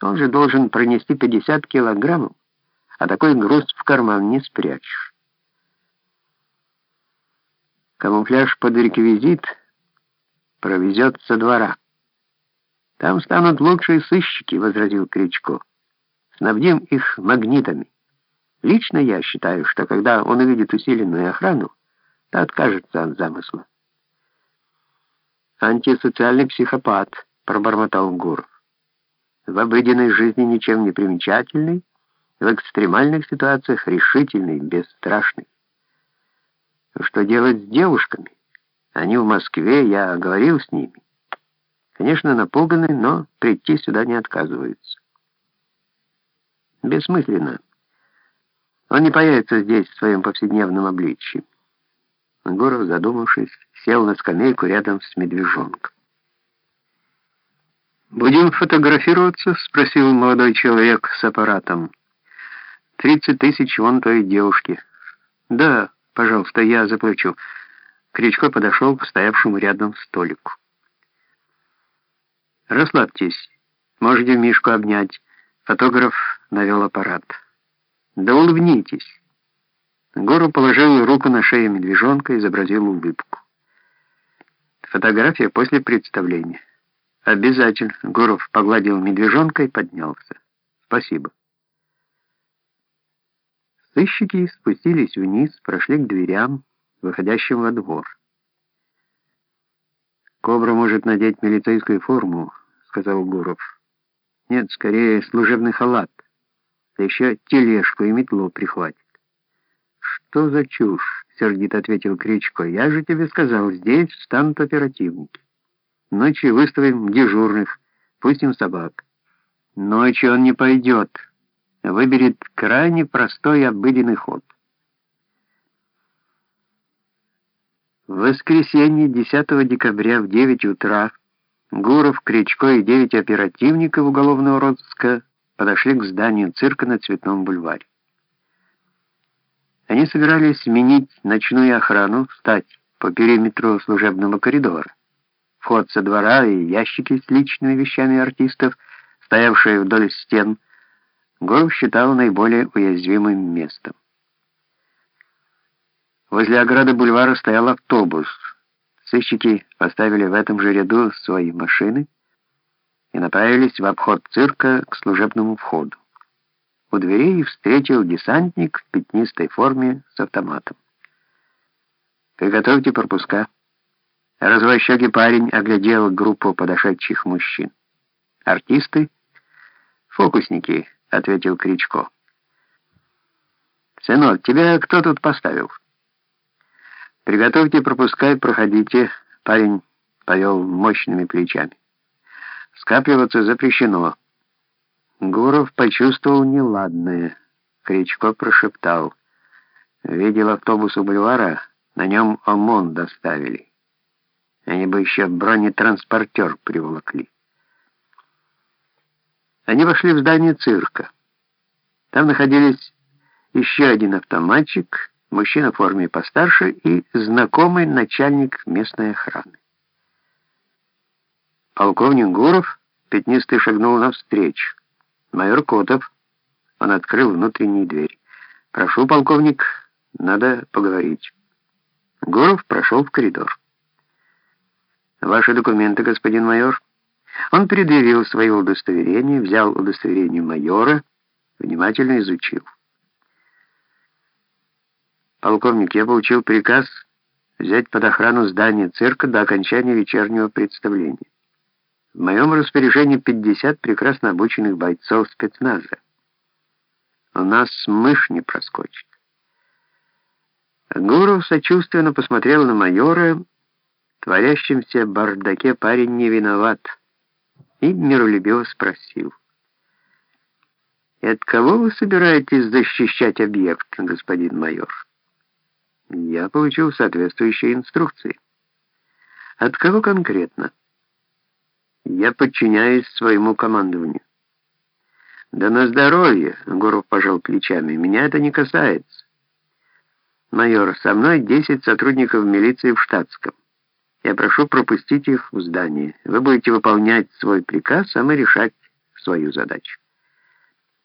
Он же должен пронести 50 килограммов, а такой груз в карман не спрячешь. Камуфляж под реквизит провезет со двора. Там станут лучшие сыщики, возразил Кричко. Снабдим их магнитами. Лично я считаю, что когда он увидит усиленную охрану, то откажется от замысла. Антисоциальный психопат, пробормотал Гуров. В обыденной жизни ничем не примечательный, в экстремальных ситуациях решительный, бесстрашный. Что делать с девушками? Они в Москве, я говорил с ними. Конечно, напуганы, но прийти сюда не отказываются. Бессмысленно. Он не появится здесь в своем повседневном обличье. Горов, задумавшись, сел на скамейку рядом с медвежонком. «Будем фотографироваться?» — спросил молодой человек с аппаратом. «Тридцать тысяч вон той девушки». «Да, пожалуйста, я заплачу». Кричко подошел к стоявшему рядом столику. «Расслабьтесь. Можете Мишку обнять». Фотограф навел аппарат. «Да улыбнитесь». Гору положил руку на шею медвежонка и изобразил улыбку. Фотография после представления. Обязательно. Гуров погладил медвежонка и поднялся. Спасибо. Сыщики спустились вниз, прошли к дверям, выходящим во двор. «Кобра может надеть милицейскую форму», — сказал Гуров. «Нет, скорее служебный халат. Да еще тележку и метлу прихватит». «Что за чушь?» — сердито ответил Кричко. «Я же тебе сказал, здесь встанут оперативники. Ночью выставим дежурных, пустим собак. Ночью он не пойдет. Выберет крайне простой обыденный ход». В воскресенье 10 декабря в 9 утра Гуров, Кричко и 9 оперативников уголовного розыска подошли к зданию цирка на Цветном бульваре. Они собирались сменить ночную охрану, встать по периметру служебного коридора. Вход со двора и ящики с личными вещами артистов, стоявшие вдоль стен, Горов считал наиболее уязвимым местом. Возле ограды бульвара стоял автобус. Сыщики поставили в этом же ряду свои машины и направились в обход цирка к служебному входу. У дверей встретил десантник в пятнистой форме с автоматом. «Приготовьте пропуска». Развощекий парень оглядел группу подошедших мужчин. «Артисты?» «Фокусники», — ответил Кричко. «Сынок, тебя кто тут поставил?» «Приготовьте пропуска и проходите», — парень повел мощными плечами. «Скапливаться запрещено». Гуров почувствовал неладное. Кричко прошептал. Видел автобус у бульвара, на нем ОМОН доставили. Они бы еще бронетранспортер приволокли. Они вошли в здание цирка. Там находились еще один автоматчик, мужчина в форме постарше и знакомый начальник местной охраны. Полковник Гуров пятнистый шагнул навстречу. «Майор Котов». Он открыл внутреннюю дверь. «Прошу, полковник, надо поговорить». Гуров прошел в коридор. «Ваши документы, господин майор». Он предъявил свое удостоверение, взял удостоверение майора, внимательно изучил. «Полковник, я получил приказ взять под охрану здание цирка до окончания вечернего представления. В моем распоряжении 50 прекрасно обученных бойцов спецназа. У нас мышь не проскочит. Гуров сочувственно посмотрел на майора. Творящемся бардаке парень не виноват. И миролюбиво спросил. «И от кого вы собираетесь защищать объект, господин майор?» «Я получил соответствующие инструкции». «От кого конкретно?» Я подчиняюсь своему командованию. Да на здоровье, Гуров пожал плечами, меня это не касается. Майор, со мной 10 сотрудников милиции в штатском. Я прошу пропустить их в здание. Вы будете выполнять свой приказ, а мы решать, свою задачу.